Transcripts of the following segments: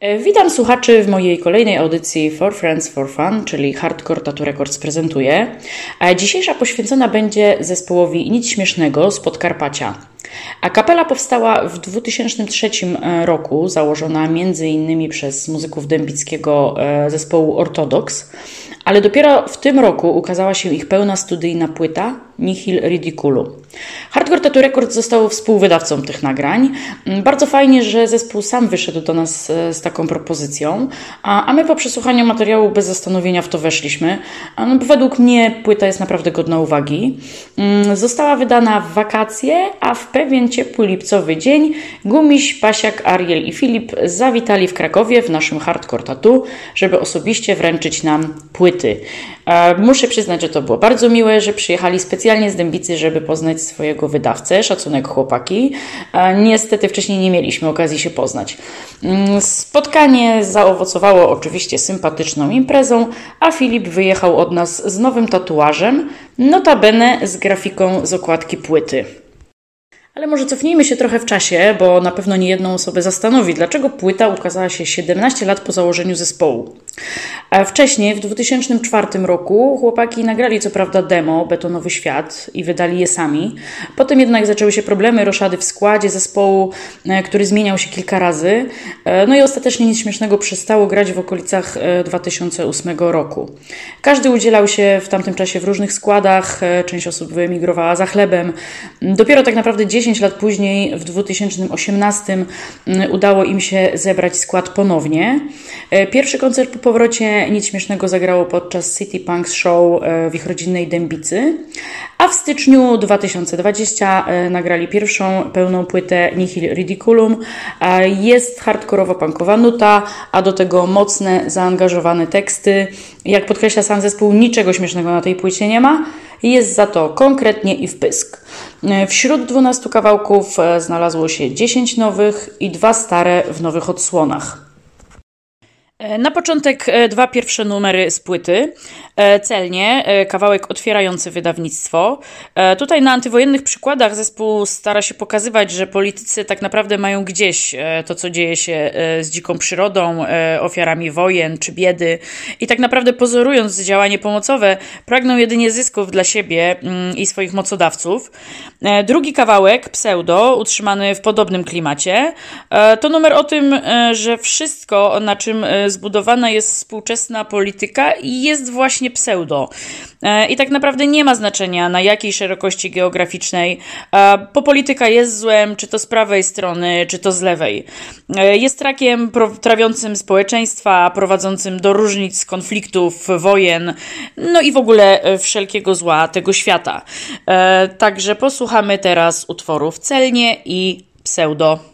E, witam słuchaczy w mojej kolejnej audycji For Friends for Fun, czyli Hardcore Tattoo Records prezentuje. Dzisiejsza poświęcona będzie zespołowi Nic Śmiesznego z Podkarpacia. A kapela powstała w 2003 e, roku, założona m.in. przez muzyków dębickiego e, zespołu Orthodox, ale dopiero w tym roku ukazała się ich pełna studyjna płyta Nihil Ridiculu. Hardcore Tattoo Records został współwydawcą tych nagrań. Mm, bardzo fajnie, że zespół sam wyszedł do nas e, z taką propozycją, a, a my po przesłuchaniu materiału bez zastanowienia w to weszliśmy. No, bo według mnie płyta jest naprawdę godna uwagi. Mm, została wydana w wakacje, a w pewien ciepły lipcowy dzień Gumiś, Pasiak, Ariel i Filip zawitali w Krakowie w naszym Hardcore Tattoo, żeby osobiście wręczyć nam płyty. E, muszę przyznać, że to było bardzo miłe, że przyjechali specjalnie z Dębicy, żeby poznać swojego wydawcę. Szacunek chłopaki. E, niestety wcześniej nie mieliśmy okazji się poznać. Mm, spotkanie zaowocowało oczywiście sympatyczną imprezą, a Filip wyjechał od nas z nowym tatuażem, notabene z grafiką z okładki płyty. Ale może cofnijmy się trochę w czasie, bo na pewno nie jedną osobę zastanowi, dlaczego płyta ukazała się 17 lat po założeniu zespołu. Wcześniej, w 2004 roku, chłopaki nagrali co prawda demo Betonowy Świat i wydali je sami. Potem jednak zaczęły się problemy, roszady w składzie zespołu, e, który zmieniał się kilka razy. E, no i ostatecznie nic śmiesznego przestało grać w okolicach 2008 e, roku. Każdy udzielał się w tamtym czasie w różnych składach, część osób wyemigrowała za chlebem. Dopiero tak naprawdę 10 lat później, w 2018, udało im się zebrać skład ponownie. Pierwszy koncert po powrocie nic śmiesznego zagrało podczas City Punks Show e, w ich rodzinnej Dębicy, a w styczniu 2020 e, nagrali pierwszą pełną płytę Nihil Ridiculum. Jest hardkorowo-punkowa nuta, a do tego mocne, zaangażowane teksty. Jak podkreśla sam zespół, niczego śmiesznego na tej płycie nie ma. Jest za to konkretnie i w pysk. E, wśród 12 kawałków znalazło się 10 nowych i dwa stare w nowych odsłonach. E, na początek e, dwa pierwsze numery z płyty. E, celnie, kawałek otwierający wydawnictwo. Tutaj na antywojennych przykładach zespół stara się pokazywać, że politycy tak naprawdę mają gdzieś to, co dzieje się z dziką przyrodą, ofiarami wojen czy biedy i tak naprawdę pozorując działanie pomocowe, pragną jedynie zysków dla siebie mm, i swoich mocodawców. Drugi kawałek, Pseudo, utrzymany w podobnym klimacie, to numer o tym, że wszystko, na czym zbudowana jest współczesna polityka i jest właśnie pseudo. E, I tak naprawdę nie ma znaczenia na jakiej szerokości geograficznej, e, bo polityka jest złem, czy to z prawej strony, czy to z lewej. E, jest trakiem trawiącym społeczeństwa, prowadzącym do różnic, konfliktów, wojen, no i w ogóle wszelkiego zła tego świata. Także posłuchamy teraz utworów celnie i pseudo.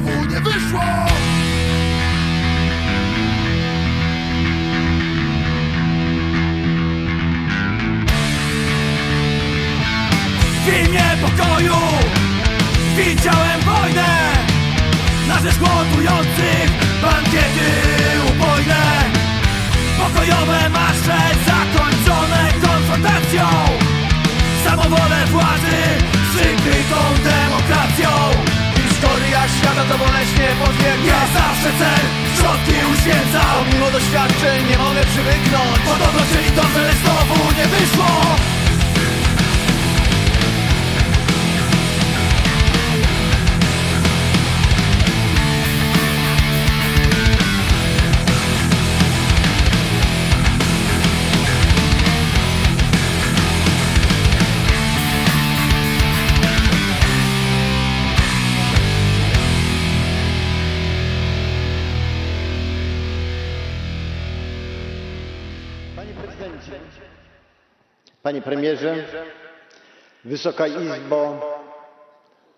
znowu nie wyszło. W imię pokoju Widziałem wojnę. Na rzecz głodujących Bankiety ubojne. Pokojowe marsze Zakończone konfrontacją. Samowolę władzy Przykrytą Historia świata to boleśnie potwierdza Nie zawsze cel Środki uświęca Pomimo doświadczeń nie mogę przywyknąć. Podobno chcieli dobrze, lecz znowu nie wyszło Panie Premierze, Wysoka Izbo,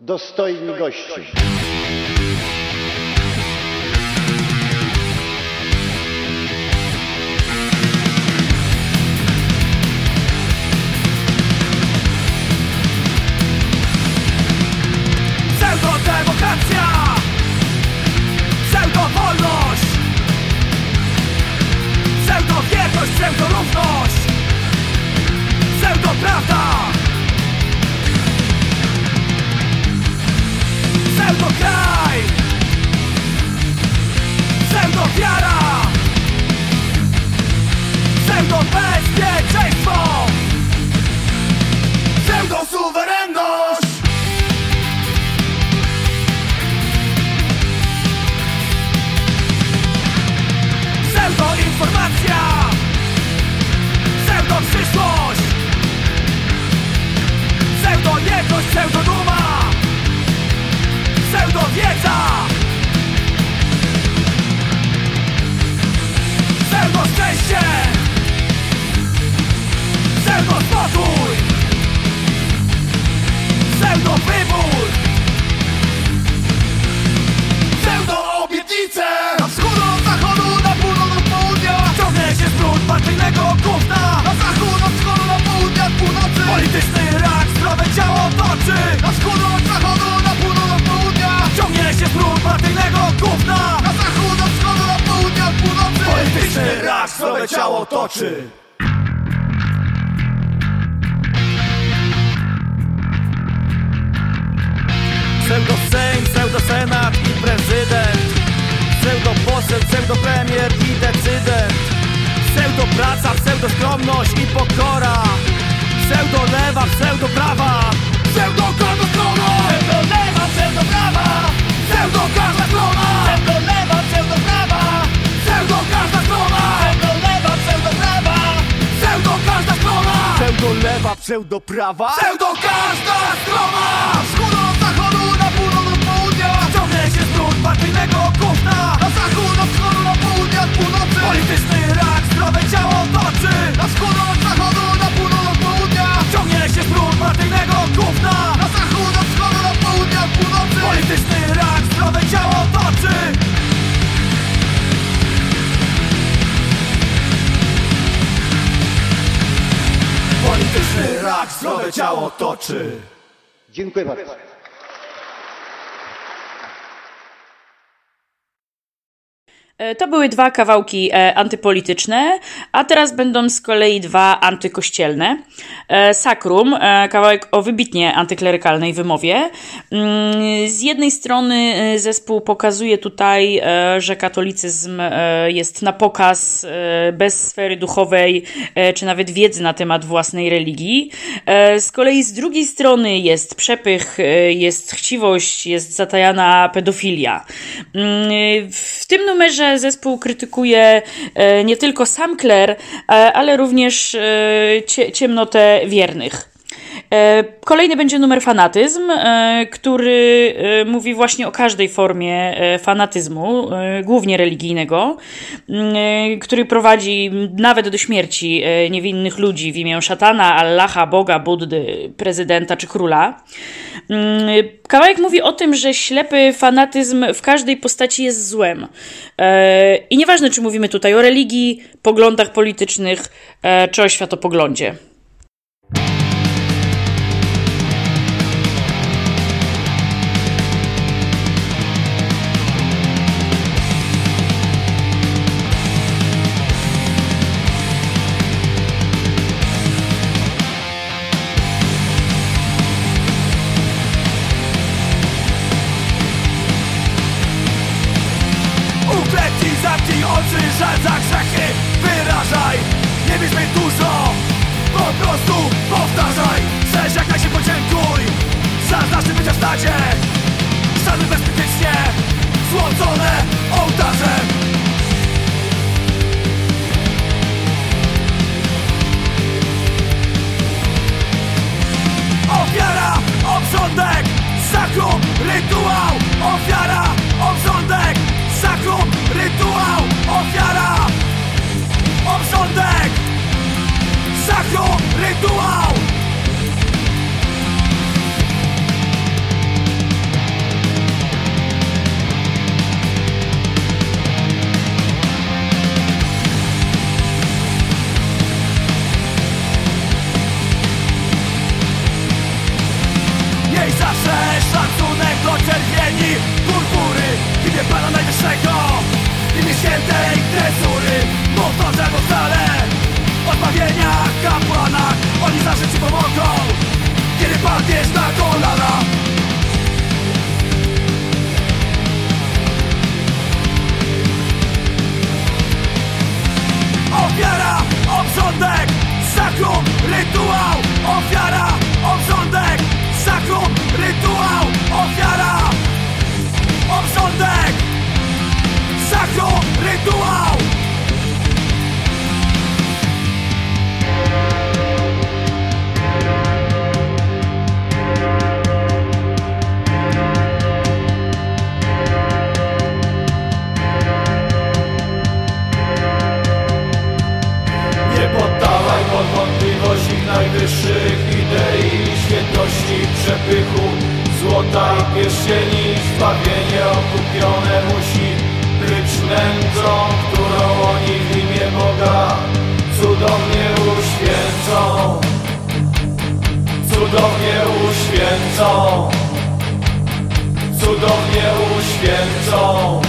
dostojni goście. Pseudo-senat i prezydent. Pseudo-poseł, pseudo-premier i decydent. Pseudo-praca, pseudo-skromność i pokora. Pseudo-lewa, pseudo-prawa Pseudo-każda strona. Pseudo-lewa, pseudo-prawa Pseudo-każda strona. Pseudo-lewa, pseudo-prawa Pseudo-każda strona. Pseudo-lewa, pseudo-prawa Pseudo-każda strona. Pseudo-lewa, pseudo-prawa Pseudo-każda strona. Wschód od zachodu, na północ Polityczny rak zdrowe ciało toczy. Na wschód od zachodu, na północ od południa. Ciągnie się zbrud partyjnego gówna. Na zachód od wschodu, na południe od północy. Polityczny rak zdrowe ciało toczy. Polityczny rak zdrowe ciało toczy. Dziękuję bardzo. To były dwa kawałki e, antypolityczne, a teraz będą z kolei dwa antykościelne. E, Sakrum, e, kawałek o wybitnie antyklerykalnej wymowie. Mm, Z jednej strony e, zespół pokazuje tutaj, e, że katolicyzm e, jest na pokaz e, bez sfery duchowej, e, czy nawet wiedzy na temat własnej religii. E, Z kolei z drugiej strony jest przepych, e, jest chciwość, jest zatajana pedofilia. Mm, W tym numerze zespół krytykuje e, nie tylko sam kler, e, ale również e, cie- ciemnotę wiernych. E, Kolejny będzie numer fanatyzm, e, który e, mówi właśnie o każdej formie fanatyzmu, głównie religijnego, m, e, który prowadzi nawet do śmierci niewinnych ludzi w imię szatana, Allaha, Boga, Buddy, prezydenta czy króla. Mm, Kawałek mówi o tym, że ślepy fanatyzm w każdej postaci jest złem. I nieważne, czy mówimy tutaj o religii, poglądach politycznych, czy o światopoglądzie. Odbawienia kapłana. Oni zawsze Ci pomogą Kiedy padniesz na kolana. Ofiara, obrządek, sakrum, rytuał. Ofiara, obrządek, sakrum, rytuał. Ofiara, obrządek, sakrum, rytuał najwyższych idei Świętości, przepychu, złota i pierścieni Zbawienie okupione musi być nędzą Którą oni w imię Boga cudownie uświęcą. Cudownie uświęcą. Cudownie uświęcą.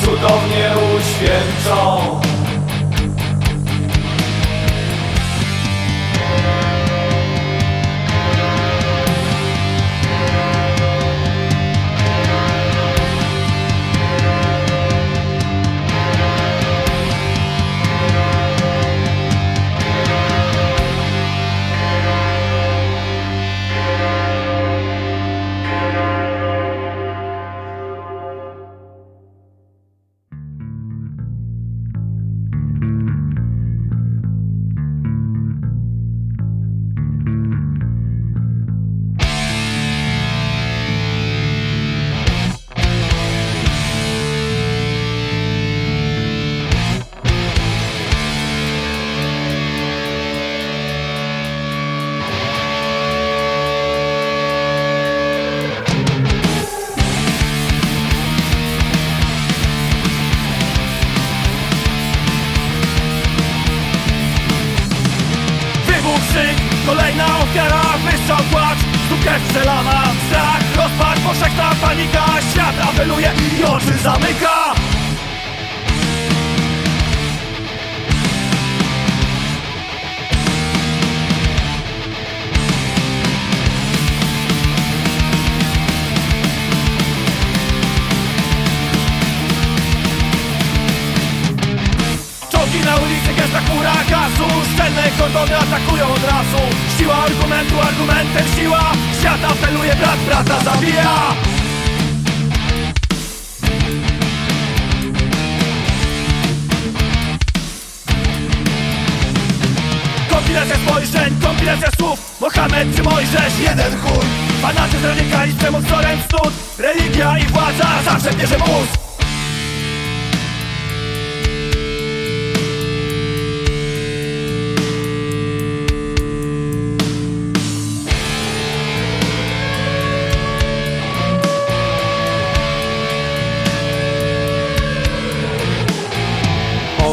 Cudownie uświęcą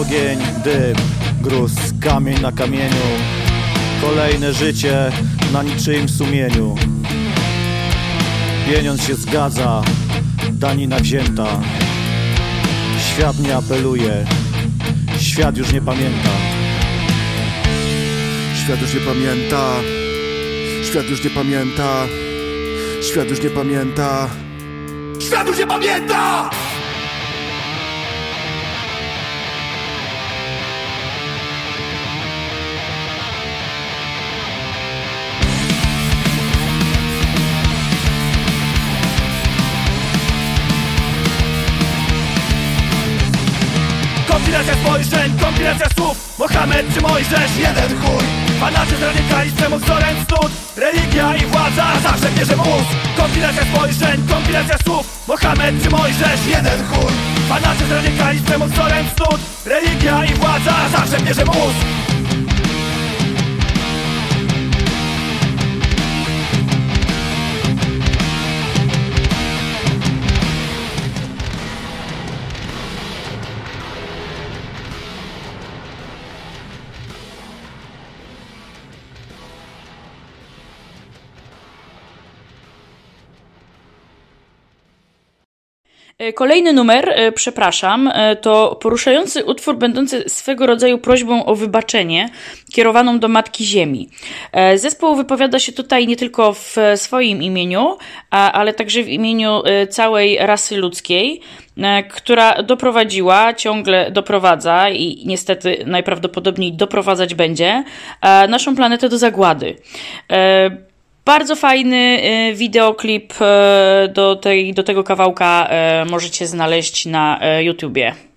Ogień, dym, gruz, kamień na kamieniu Kolejne życie na niczyim sumieniu Pieniądz się zgadza, danina wzięta Świat nie apeluje, świat już nie pamięta Świat już nie pamięta. Świat już nie pamięta. Świat już nie pamięta. Świat już nie pamięta! Kompilacja spojrzeń, kompilacja słów. Mohamed czy Mojżesz, jeden chuj. Fanatyzm, radykalizm, przemoc, wzorem cud Religia i władza zawsze bierze mózg Kompilacja spojrzeń, kompilacja słów. Mohamed czy Mojżesz, jeden chuj. Fanatyzm, radykalizm, przemoc, wzorem cud Religia i władza zawsze bierze mózg kolejny numer, e, przepraszam, e, to poruszający utwór będący swego rodzaju prośbą o wybaczenie kierowaną do Matki Ziemi. Zespół wypowiada się tutaj nie tylko w swoim imieniu, ale także w imieniu całej rasy ludzkiej, która doprowadziła, ciągle doprowadza i niestety najprawdopodobniej doprowadzać będzie naszą planetę do zagłady. Bardzo fajny y, wideoklip y, do, tej, do tego kawałka y, możecie znaleźć na YouTubie.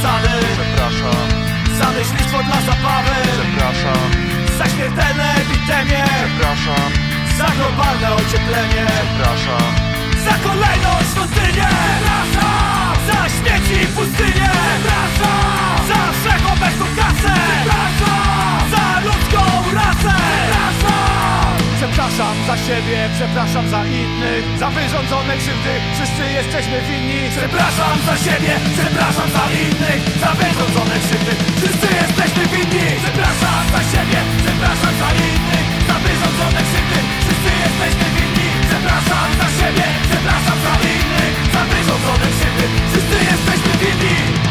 zasady. Przepraszam. Za myślnictwo dla zabawy Przepraszam. Za śmiertelne epidemie Przepraszam. Za globalne ocieplenie. Przepraszam. Za kolejną świątynię. Przepraszam. Za śmieci i pustynię. Przepraszam. Za wszechobecną kasę. Przepraszam. Za ludzką rasę. Przepraszam za siebie, przepraszam za innych Za wyrządzone krzywdy, wszyscy jesteśmy winni. Przepraszam za siebie, przepraszam za innych Za wyrządzone krzywdy, wszyscy jesteśmy winni. Przepraszam za siebie, przepraszam za innych Za wyrządzone krzywdy, wszyscy jesteśmy winni. Przepraszam za siebie, przepraszam za innych Za wyrządzone krzywdy, wszyscy jesteśmy winni.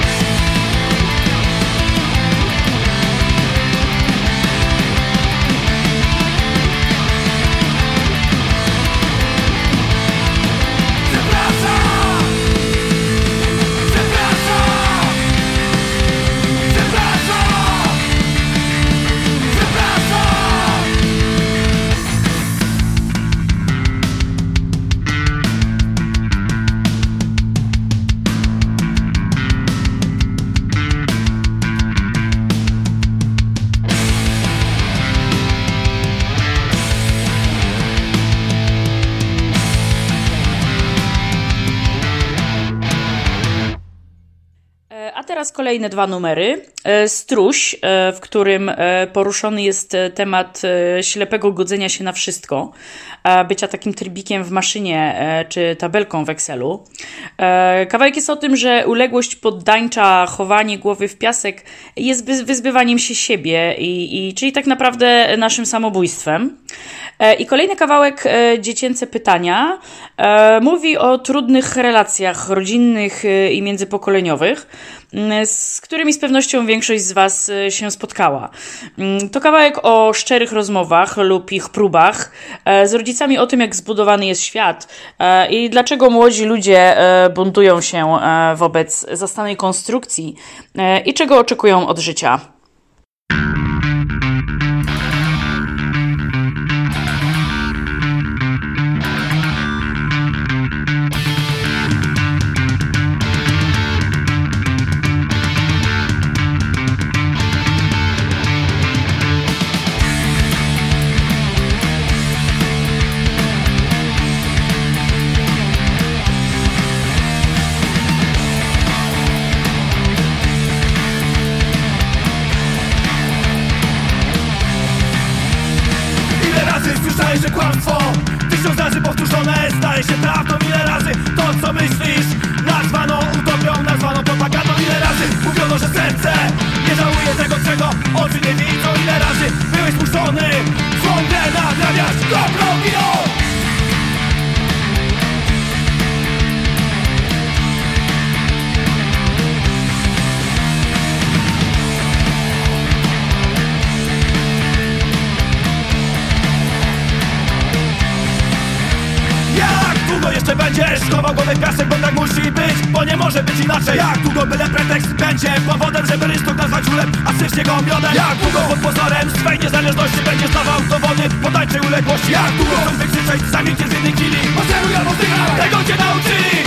Teraz kolejne dwa numery. E, Struś, e, w którym e, poruszony jest temat ślepego godzenia się na wszystko, bycia takim trybikiem w maszynie czy tabelką w Excelu. Kawałek jest o tym, że uległość poddańcza, chowanie głowy w piasek jest wyzbywaniem się siebie, i, i, czyli tak naprawdę naszym samobójstwem. I kolejny kawałek, dziecięce pytania, mówi o trudnych relacjach rodzinnych i międzypokoleniowych. Mm, z którymi z pewnością większość z Was y, się spotkała. Mm, to kawałek o szczerych rozmowach lub ich próbach e, z rodzicami o tym, jak zbudowany jest świat e, i dlaczego młodzi ludzie e, buntują się wobec zastanej konstrukcji i czego oczekują od życia. Żeby rystok nazwać ulem A syf go miodem. Jak długo? Pod pozorem swej niezależności będziesz dawał dowody. Podańczej uległości. Jak długo? Chcą wykrzyczeć, zamilknie z jednej chwili Maszeruj albo Tego cię nauczyli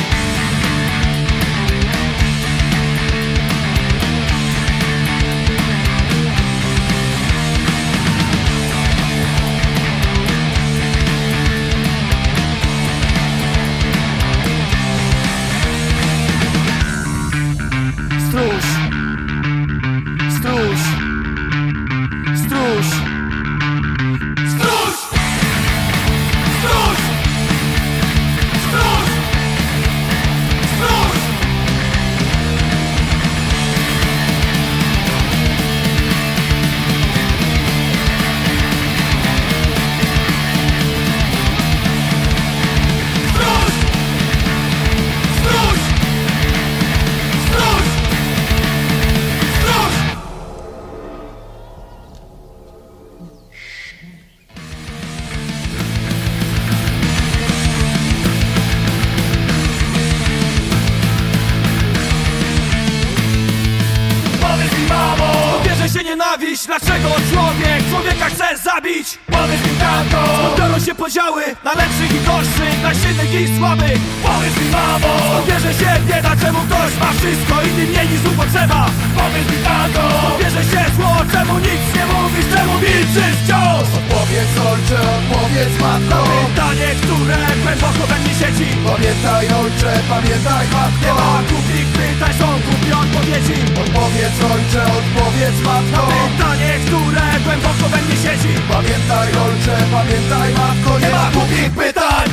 matko pytanie, które głęboko we mnie siedzi Pamiętaj ojcze, pamiętaj matko Nie ma głupich pytań.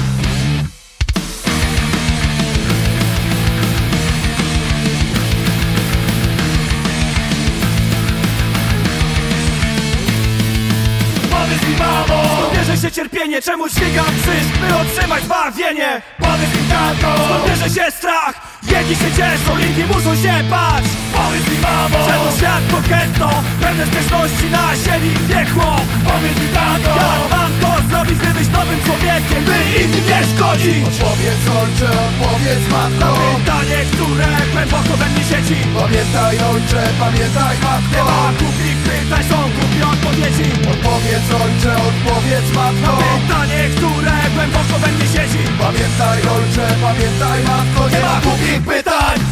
Powiedz mi mamo bierze się cierpienie, czemu dźwigam krzyż By otrzymać zbawienie Powiedz mi tato bierze się strach Jedni się cieszą, inni muszą się bać. Powiedz mi mamo świat to getto Pewne zbieżności na ziemi piekło. Powiedz mi tato Jak mam to zrobić, by być nowym człowiekiem By innym nie szkodzić? Odpowiedz ojcze, odpowiedz matko. Na pytanie, które głęboko we mnie siedzi Pamiętaj ojcze, pamiętaj matko. Nie ma głupich pytań, są głupie odpowiedzi. Odpowiedz ojcze, odpowiedz matko. Na pytanie, które głęboko we mnie siedzi Pamiętaj ojcze, pamiętaj matko. Nie ma głupich pytań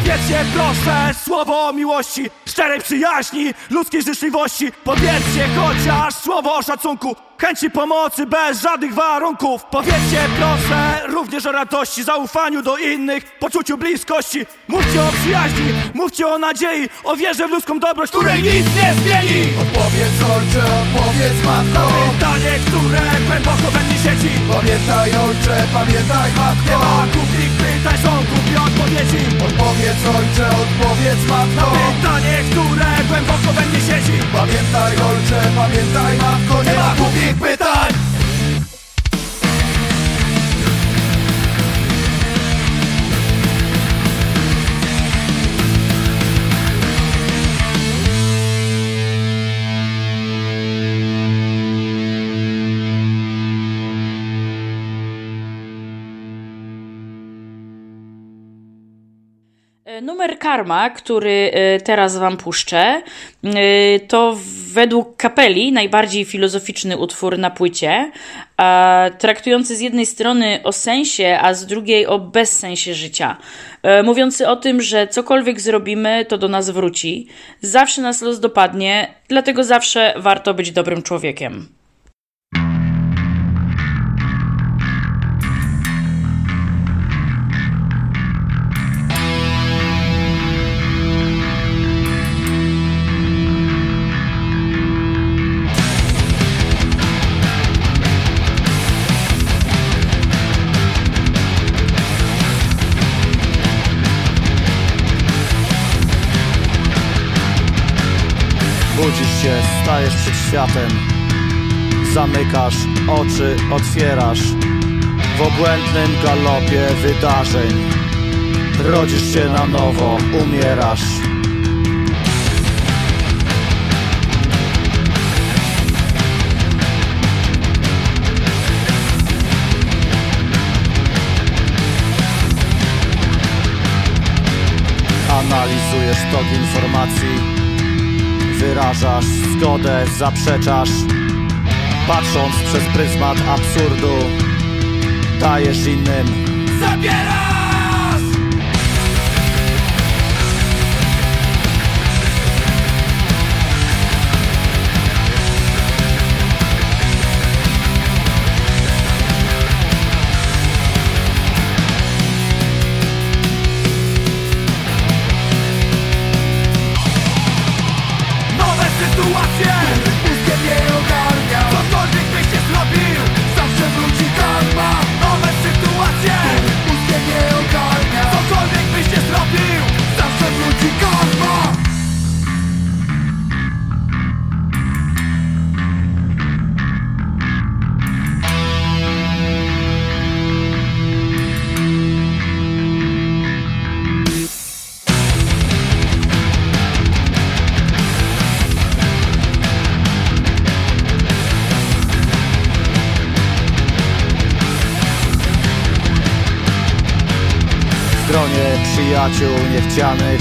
Powiedzcie proszę słowo o miłości Szczerej przyjaźni, ludzkiej życzliwości. Powiedzcie chociaż słowo o szacunku Chęci pomocy bez żadnych warunków. Powiedzcie proszę również o radości Zaufaniu do innych, poczuciu bliskości. Mówcie o przyjaźni, mówcie o nadziei O wierze w ludzką dobroć, której nic nie zmieni. Odpowiedz ojcze, odpowiedz matko. Pytanie, które głęboko we mnie siedzi. Pamiętaj ojcze, pamiętaj matko. Nie ma głupich pytań, są głupie odpowiedzi Odpowiedz ojcze, odpowiedz matko. Pytanie, które głęboko we mnie siedzi. Pamiętaj ojcze, pamiętaj matko Nie ma głupich pytań Numer Karma, który e, teraz Wam puszczę, e, to według kapeli najbardziej filozoficzny utwór na płycie, traktujący z jednej strony o sensie, a z drugiej o bezsensie życia. E, mówiący o tym, że cokolwiek zrobimy, to do nas wróci. Zawsze nas los dopadnie, dlatego zawsze warto być dobrym człowiekiem. Światem. Zamykasz oczy, otwierasz. W obłędnym galopie wydarzeń. Rodzisz się na nowo, umierasz. Analizujesz tok informacji Wyrażasz zgodę, zaprzeczasz Patrząc przez pryzmat absurdu Dajesz innym Zabierasz! Przyjaciół niechcianych.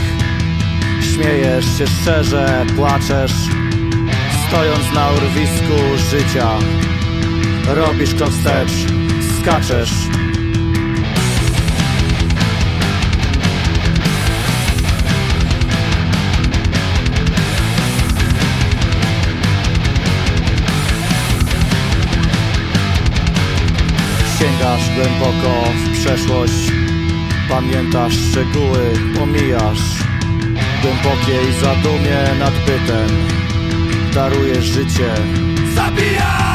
Śmiejesz się szczerze, płaczesz Stojąc na urwisku życia. Robisz krok wstecz, skaczesz. Sięgasz głęboko w przeszłość Pamiętasz szczegóły, pomijasz Głębokiej zadumie nad bytem Darujesz życie Zabijasz!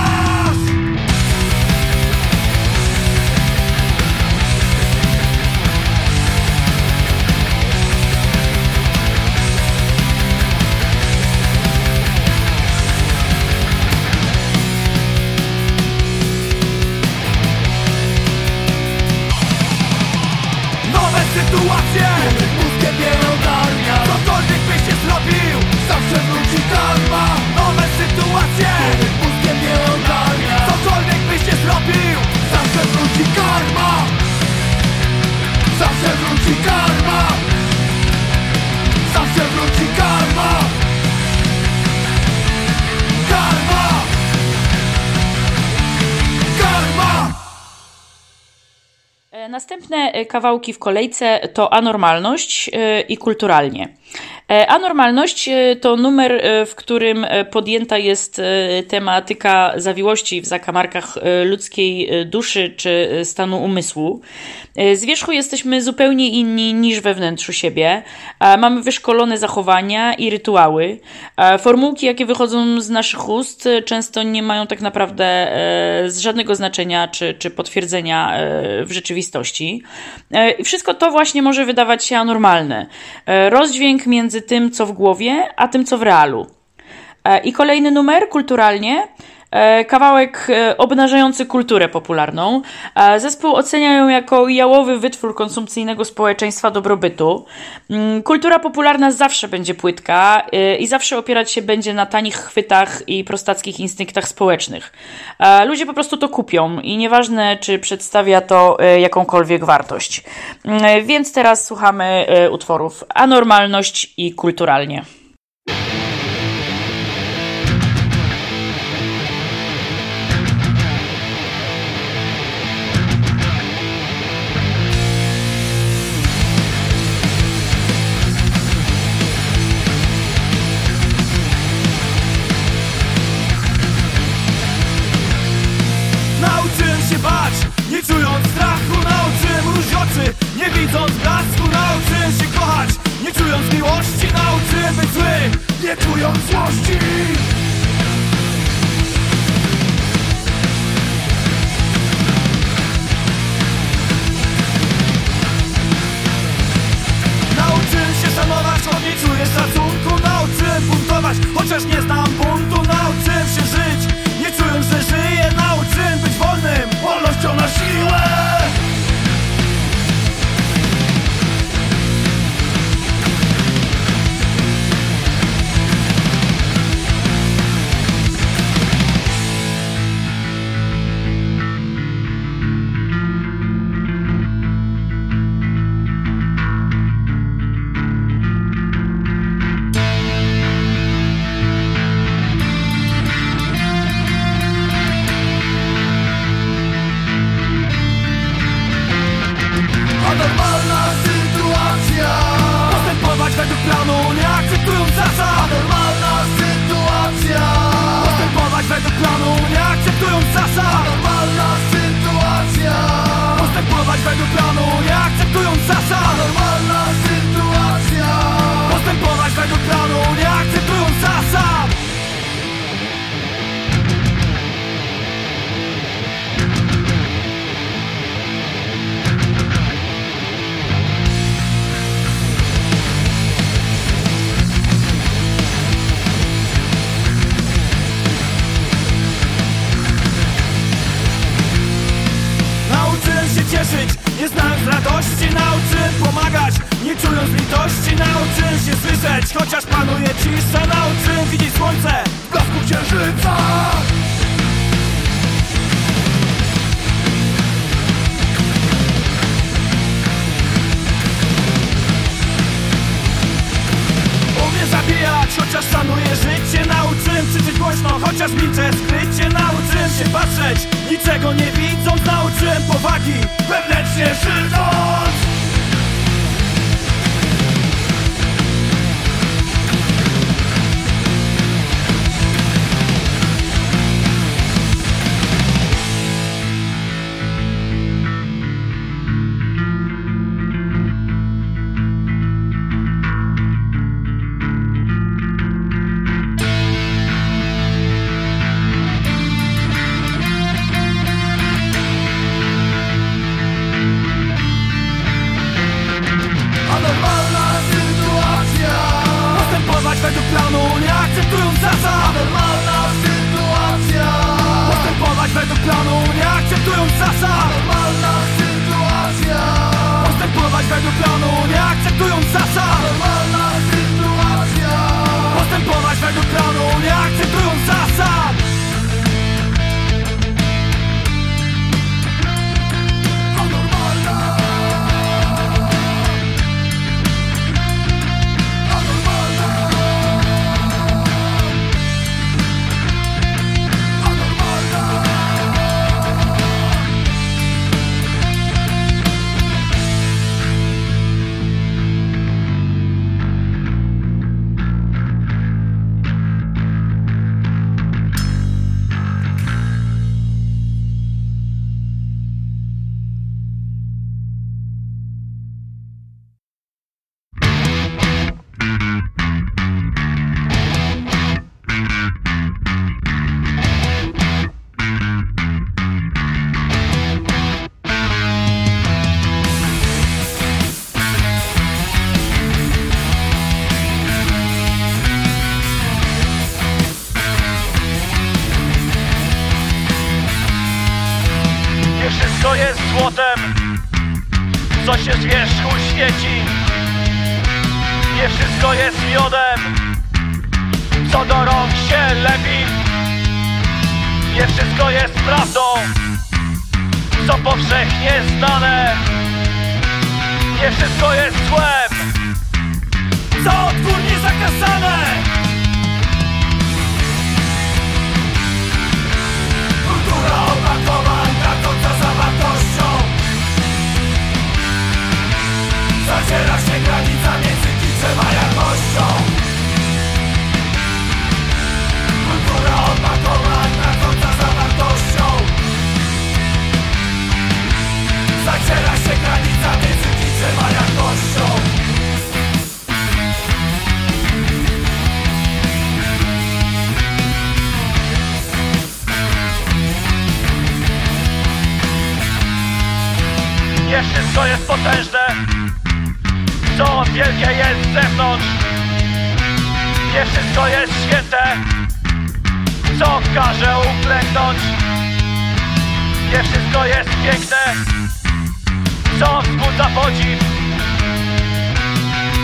Kawałki w kolejce to anormalność e, i kulturalnie. E, Anormalność e, to numer, e, w którym podjęta jest tematyka zawiłości w zakamarkach ludzkiej duszy czy stanu umysłu. Z wierzchu jesteśmy zupełnie inni niż we wnętrzu siebie. Mamy wyszkolone zachowania i rytuały. Formułki, jakie wychodzą z naszych ust, często nie mają tak naprawdę z żadnego znaczenia czy, czy potwierdzenia w rzeczywistości. I wszystko to właśnie może wydawać się anormalne. Rozdźwięk między tym, co w głowie, a tym, co w realu. E, I kolejny numer kulturalnie. E, Kawałek e, obnażający kulturę popularną. E, Zespół ocenia ją jako jałowy wytwór konsumpcyjnego społeczeństwa dobrobytu. Mm, Kultura popularna zawsze będzie płytka i zawsze opierać się będzie na tanich chwytach i prostackich instynktach społecznych. Ludzie po prostu to kupią i nieważne, czy przedstawia to jakąkolwiek wartość. Więc teraz słuchamy utworów Anormalność i Kulturalnie. Potężne Co wielkie jest z zewnątrz Nie wszystko jest święte Co każe uklęknąć. Nie wszystko jest piękne Co wzbudza podziw.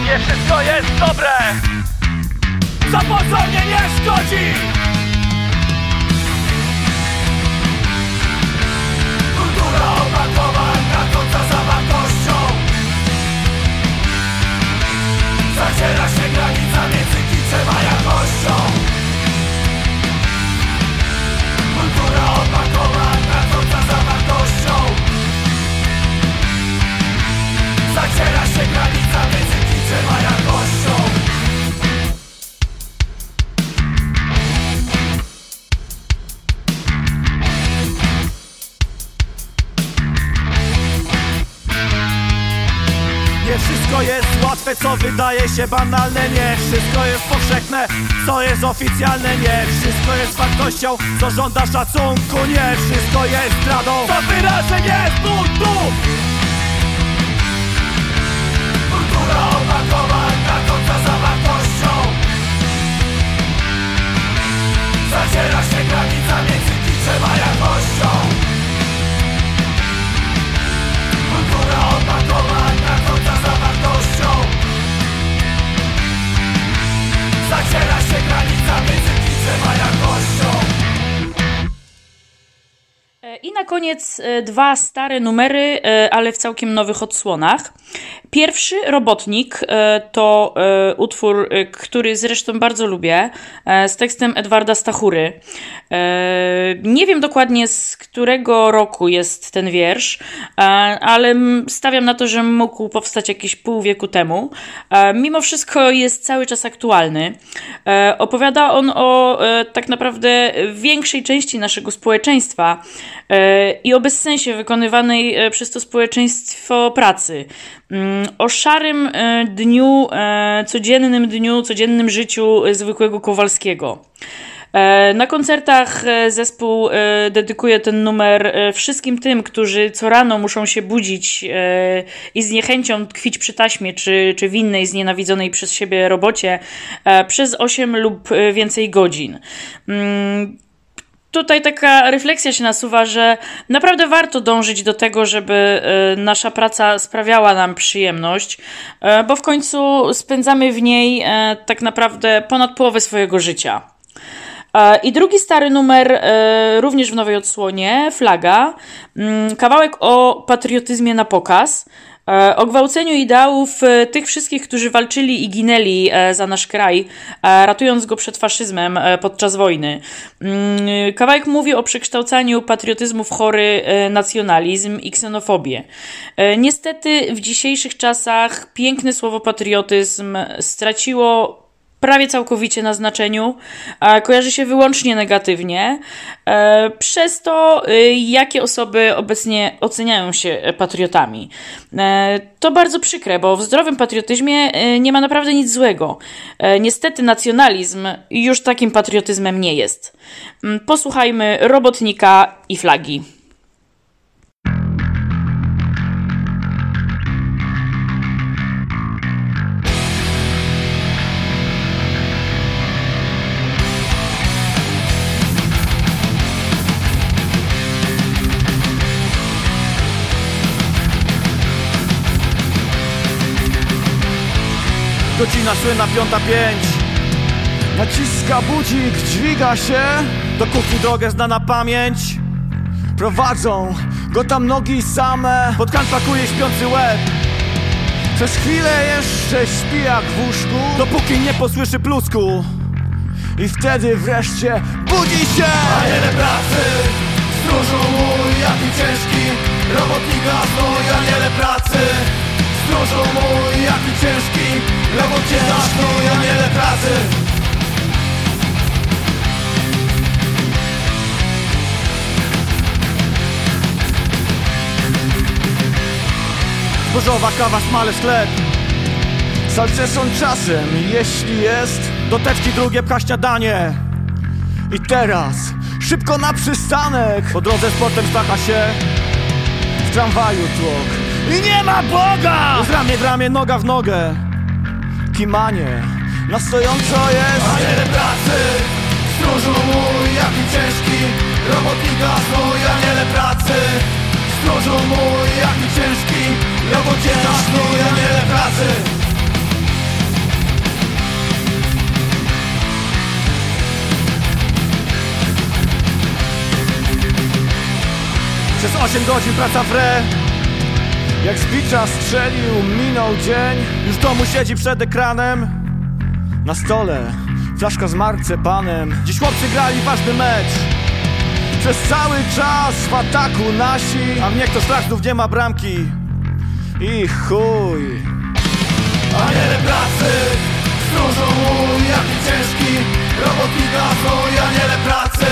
Nie wszystko jest dobre Co pozornie nie szkodzi Zaciera się granica między kiczem a jakością. Kultura opakowań tracąca zawartością Zaciera się granica między kiczem a jakością wszystko jest łatwe, co wydaje się banalne. Nie wszystko jest powszechne, co jest oficjalne. Nie wszystko jest wartością, co żąda szacunku. Nie wszystko jest zdradą, co wyrażenie buntu koniec e, dwa stare numery, e, ale w całkiem nowych odsłonach. Pierwszy, Robotnik, e, to utwór, który zresztą bardzo lubię, z tekstem Edwarda Stachury. Nie wiem dokładnie z którego roku jest ten wiersz, ale stawiam na to, że mógł powstać jakieś pół wieku temu. Mimo wszystko jest cały czas aktualny. Opowiada on o tak naprawdę większej części naszego społeczeństwa, E, i o bezsensie wykonywanej e, przez to społeczeństwo pracy. Mm, o szarym e, dniu, codziennym dniu, codziennym życiu zwykłego Kowalskiego. Na koncertach zespół dedykuje ten numer wszystkim tym, którzy co rano muszą się budzić i z niechęcią tkwić przy taśmie czy, czy w innej znienawidzonej przez siebie robocie przez 8 lub więcej godzin. Tutaj taka refleksja się nasuwa, że naprawdę warto dążyć do tego, żeby e, nasza praca sprawiała nam przyjemność, e, bo w końcu spędzamy w niej e, tak naprawdę ponad połowę swojego życia. I drugi stary numer, również w nowej odsłonie, Flaga, mm, kawałek o patriotyzmie na pokaz. E, o gwałceniu ideałów e, tych wszystkich, którzy walczyli i ginęli e, za nasz kraj, ratując go przed faszyzmem podczas wojny. Mm, kawałek mówi o przekształcaniu patriotyzmu w chory nacjonalizm i ksenofobię. Niestety w dzisiejszych czasach piękne słowo patriotyzm straciło prawie całkowicie na znaczeniu, kojarzy się wyłącznie negatywnie, e, przez to, y, jakie osoby obecnie oceniają się patriotami. E, to bardzo przykre, bo w zdrowym patriotyzmie e, nie ma naprawdę nic złego. Niestety nacjonalizm już takim patriotyzmem nie jest. Mm, posłuchajmy robotnika i flagi. Godzina słynna piąta pięć. Naciska budzik, dźwiga się. Do kuchni drogę zna na pamięć. Prowadzą go tam nogi same. Pod pakuje śpiący łeb. Przez chwilę jeszcze śpi jak w łóżku Dopóki nie posłyszy plusku. I wtedy wreszcie budzi się. A wiele pracy Stróżu mój, jaki ciężki. Robotnika swój, aniele pracy Stróżu mój, jaki ciężki. Robot cię zasnął, ja wiele pracy. Zbożowa kawa, smale sklep. Salceson czasem, jeśli jest Do teczki drugie pcha śniadanie I teraz, szybko na przystanek. Po drodze sportem stacha się W tramwaju tłok i nie ma Boga! Z ramię w ramię, noga w nogę. Kimanie, na stojąco jest. Wiele pracy, stróżu mój, jaki ciężki Robotnika swój, a wiele pracy. Stróżu mój, jaki ciężki Robotnika swój, a wiele pracy. Przez 8 godzin praca w re jak z bicza strzelił, minął dzień. Już domu siedzi przed ekranem. Na stole flaszka z marcepanem. Dziś chłopcy grali ważny mecz. Przez cały czas w ataku nasi. A mnie kto znów nie ma bramki. I chuj. A wiele pracy Stróżu mój, jaki ciężki. Robotnika swój, a wiele pracy.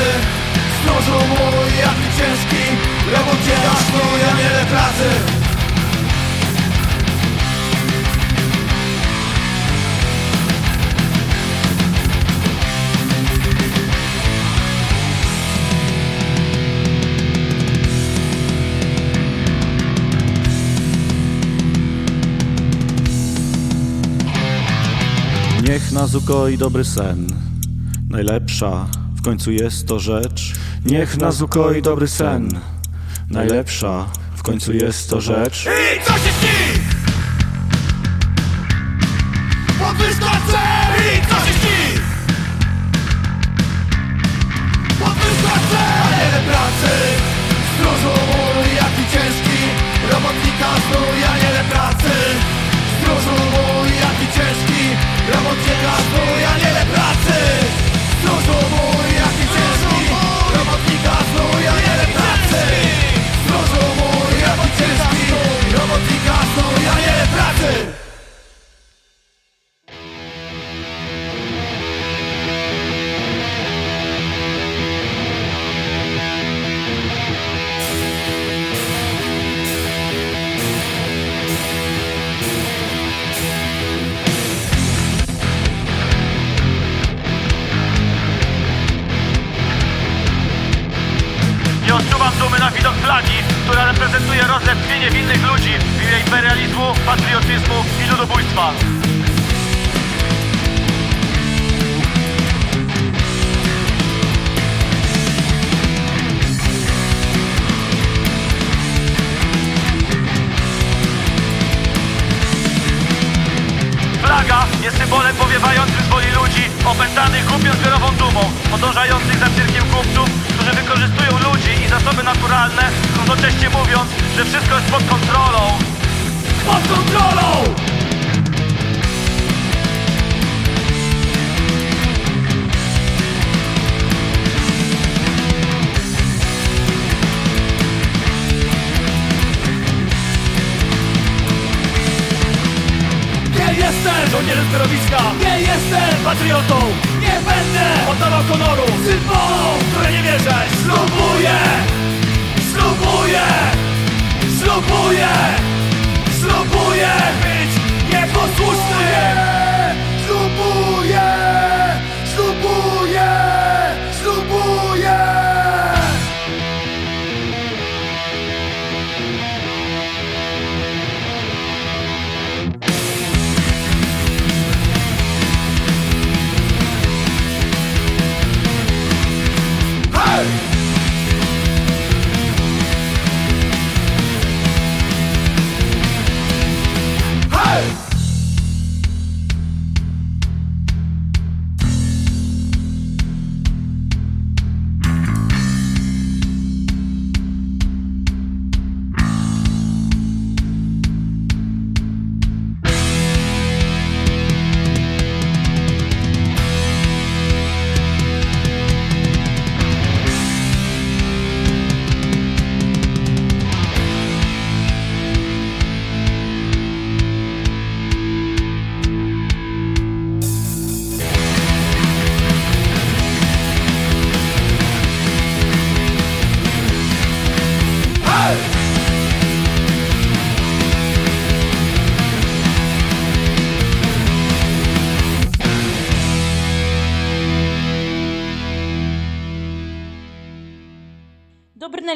Stróżu mój, jaki ciężki. Robotnika swój, a wiele pracy Niech nas ukoi dobry sen. Najlepsza w końcu jest to rzecz. Niech nas ukoi dobry sen. Najlepsza w końcu jest to rzecz. I co się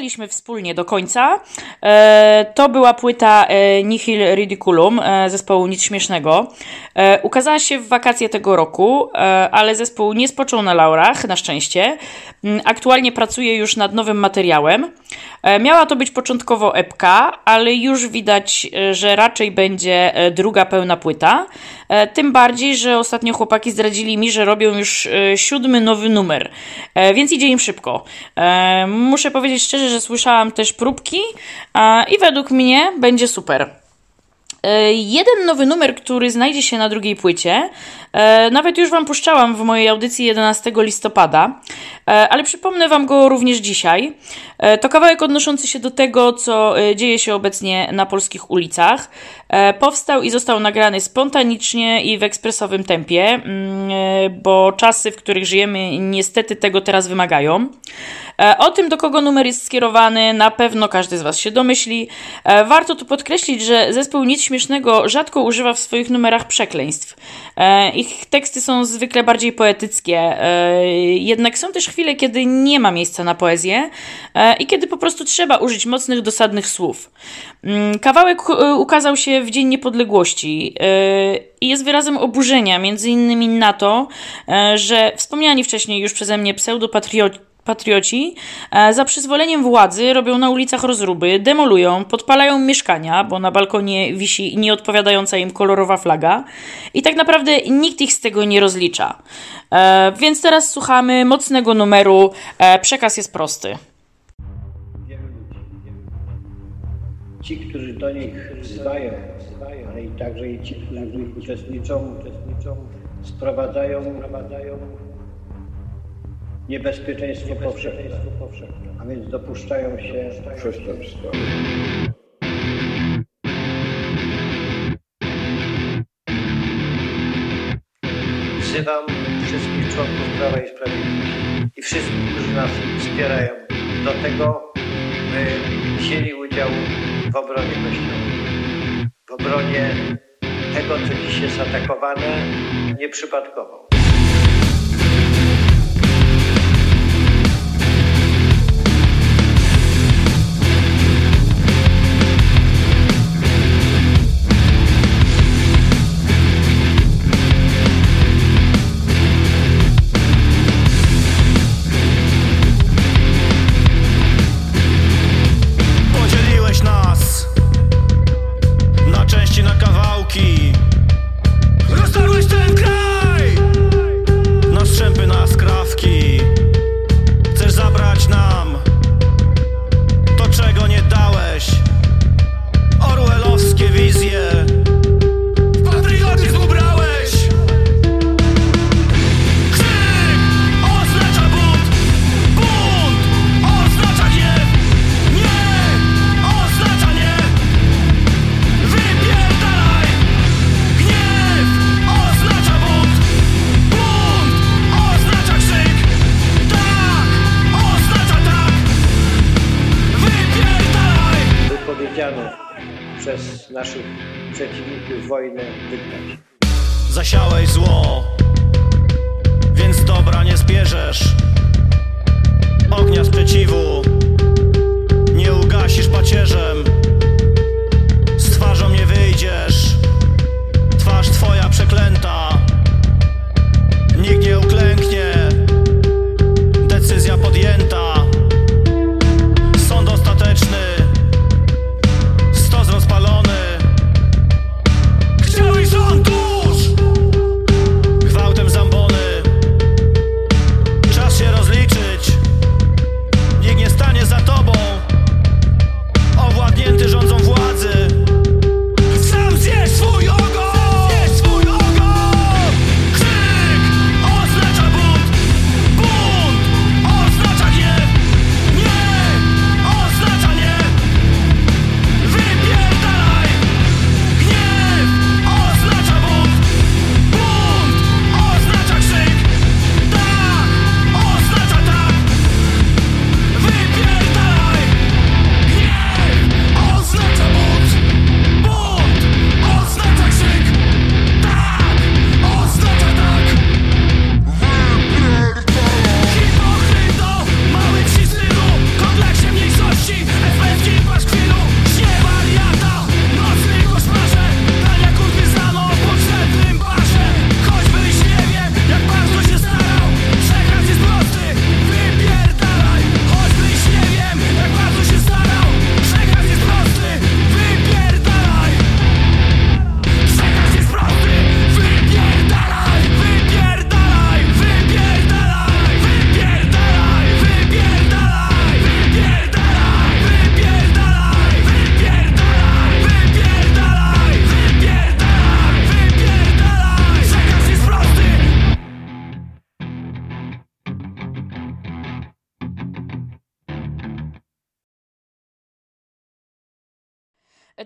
Dobrnęliśmy wspólnie do końca. E, to była płyta e, Nihil Ridiculum e, zespołu Nic Śmiesznego. Ukazała się w wakacje tego roku, ale zespół nie spoczął na laurach, na szczęście. Mm, Aktualnie pracuje już nad nowym materiałem. E, Miała to być początkowo epka, ale już widać, e, że raczej będzie e, druga pełna płyta. Tym bardziej, że ostatnio chłopaki zdradzili mi, że robią już siódmy nowy numer, więc idzie im szybko. Muszę powiedzieć szczerze, że słyszałam też próbki i według mnie będzie super. E, Jeden nowy numer, który znajdzie się na drugiej płycie, e, nawet już Wam puszczałam w mojej audycji 11 listopada, e, ale przypomnę Wam go również dzisiaj. To kawałek odnoszący się do tego, co dzieje się obecnie na polskich ulicach. E, Powstał i został nagrany spontanicznie i w ekspresowym tempie, mm, e, bo czasy, w których żyjemy, niestety tego teraz wymagają. E, O tym, do kogo numer jest skierowany, na pewno każdy z Was się domyśli. Warto tu podkreślić, że zespół Nic Śmiesznego rzadko używa w swoich numerach przekleństw. Ich teksty są zwykle bardziej poetyckie, jednak są też chwile, kiedy nie ma miejsca na poezję i kiedy po prostu trzeba użyć mocnych, dosadnych słów. Mm, Kawałek ukazał się w Dzień Niepodległości e, i jest wyrazem oburzenia, między innymi na to, e, że wspomniani wcześniej już przeze mnie pseudopatrioci Patrioci e, za przyzwoleniem władzy robią na ulicach rozruby, demolują, podpalają mieszkania, bo na balkonie wisi nieodpowiadająca im kolorowa flaga i tak naprawdę nikt ich z tego nie rozlicza. Więc teraz słuchamy mocnego numeru. Przekaz jest prosty. Ci, którzy do nich wzywają, i także i ci, którzy w nich uczestniczą, uczestniczą sprowadzają, sprowadzają niebezpieczeństwo powszechne, a więc dopuszczają się przestępstwa. Wzywam wszystkich członków Prawa i Sprawiedliwości i wszystkich, którzy nas wspierają do tego, by wzięli udział w obronie Kościoła. W obronie tego, co dziś jest atakowane nieprzypadkowo.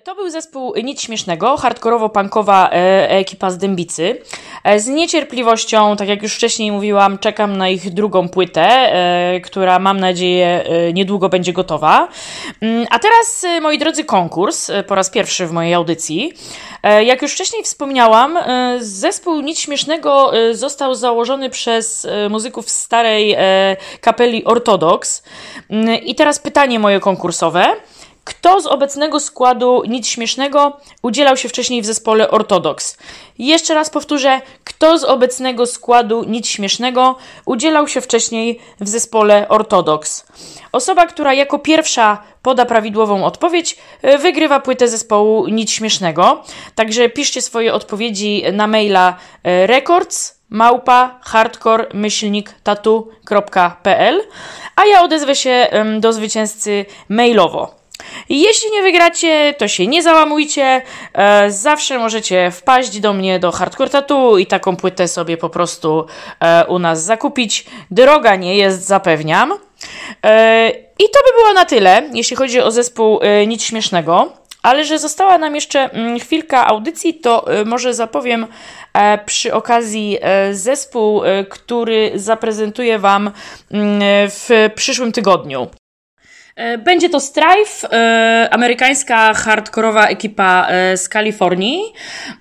To był zespół Nic Śmiesznego, hardkorowo-punkowa e, ekipa z Dębicy. E, z niecierpliwością, tak jak już wcześniej mówiłam, czekam na ich drugą płytę, e, która mam nadzieję niedługo będzie gotowa. Mm, A teraz, moi drodzy, konkurs, po raz pierwszy w mojej audycji. Jak już wcześniej wspomniałam, zespół Nic Śmiesznego został założony przez muzyków starej kapeli Ortodox. Mm, I teraz pytanie moje konkursowe. Kto z obecnego składu Nic Śmiesznego udzielał się wcześniej w zespole Ortodox? Jeszcze raz powtórzę, kto z obecnego składu Nic Śmiesznego udzielał się wcześniej w zespole Ortodox? Osoba, która jako pierwsza poda prawidłową odpowiedź, y, wygrywa płytę zespołu Nic Śmiesznego. Także piszcie swoje odpowiedzi na maila y, records małpa hardcore myślnik tatu.pl a ja odezwę się do zwycięzcy mailowo. Jeśli nie wygracie, to się nie załamujcie. E, zawsze możecie wpaść do mnie do Hardcore Tattoo i taką płytę sobie po prostu e, u nas zakupić. Droga nie jest, zapewniam. E, I to by było na tyle, jeśli chodzi o zespół Nic Śmiesznego. Ale że została nam jeszcze mm, chwilka audycji, to może zapowiem przy okazji zespół, który zaprezentuję Wam mm, w przyszłym tygodniu. E, Będzie to Strife, e, amerykańska hardkorowa ekipa e, z Kalifornii.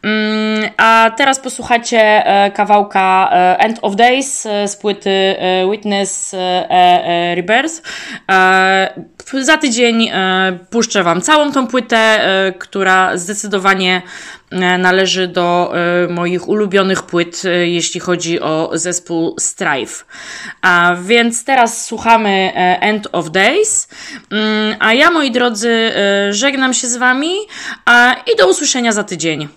Mm, A teraz posłuchacie kawałka End of Days z płyty Witness Rebirth. Za tydzień e, puszczę Wam całą tą płytę, e, która zdecydowanie e, należy do moich ulubionych płyt, jeśli chodzi o zespół Strife. A więc teraz słuchamy End of Days. Mm, A ja, moi drodzy, żegnam się z Wami i do usłyszenia za tydzień.